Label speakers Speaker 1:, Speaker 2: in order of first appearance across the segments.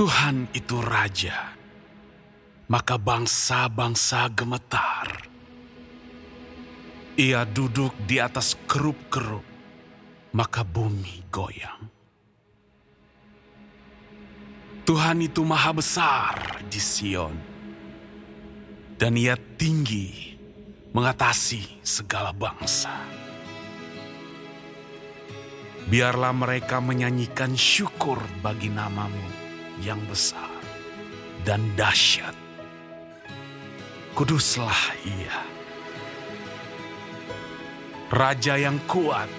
Speaker 1: Tuhan itu raja, maka bangsa-bangsa gemetar. Ia duduk di atas kerup-kerup, maka bumi goyang. Tuhan itu maha besar di Sion, dan ia tinggi mengatasi segala bangsa. Biarlah mereka menyanyikan syukur bagi namamu yang besar dan dahsyat. Kuduslah ia. Raja yang kuat,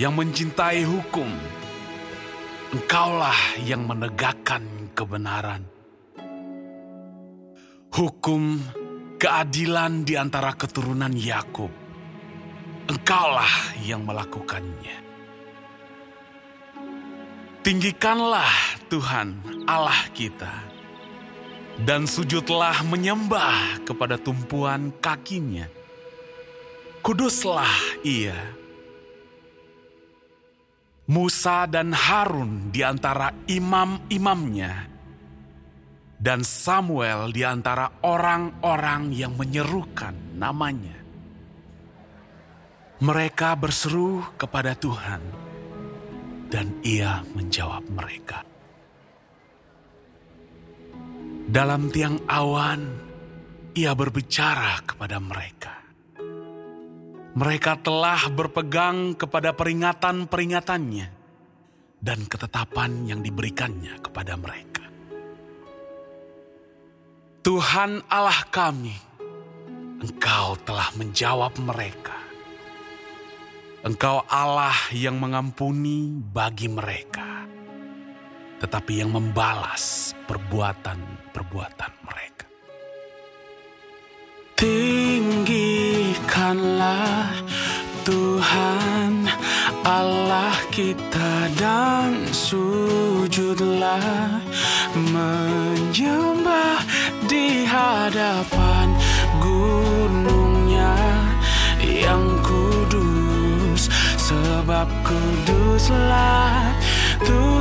Speaker 1: yang mencintai hukum, engkaulah yang menegakkan kebenaran. Hukum keadilan di antara keturunan Yakub, engkaulah yang melakukannya. Tinggikanlah Tuhan Allah kita, dan sujudlah menyembah kepada tumpuan kakinya. Kuduslah ia. Musa dan Harun di antara imam-imamnya, dan Samuel di antara orang-orang yang menyerukan namanya. Mereka berseru kepada Tuhan, dan Ia menjawab mereka. Dalam tiang awan, Ia berbicara kepada mereka. Mereka telah berpegang kepada peringatan-peringatannya dan ketetapan yang diberikannya kepada mereka. Tuhan Allah kami, Engkau telah menjawab mereka. Engkau Allah yang mengampuni bagi mereka, tetapi yang membalas perbuatan-perbuatan mereka.
Speaker 2: Tinggikanlah Tuhan Allah kita dan sujudlah menyembah di hadapan gunungnya yang kudus sebab kuduslah Tuhan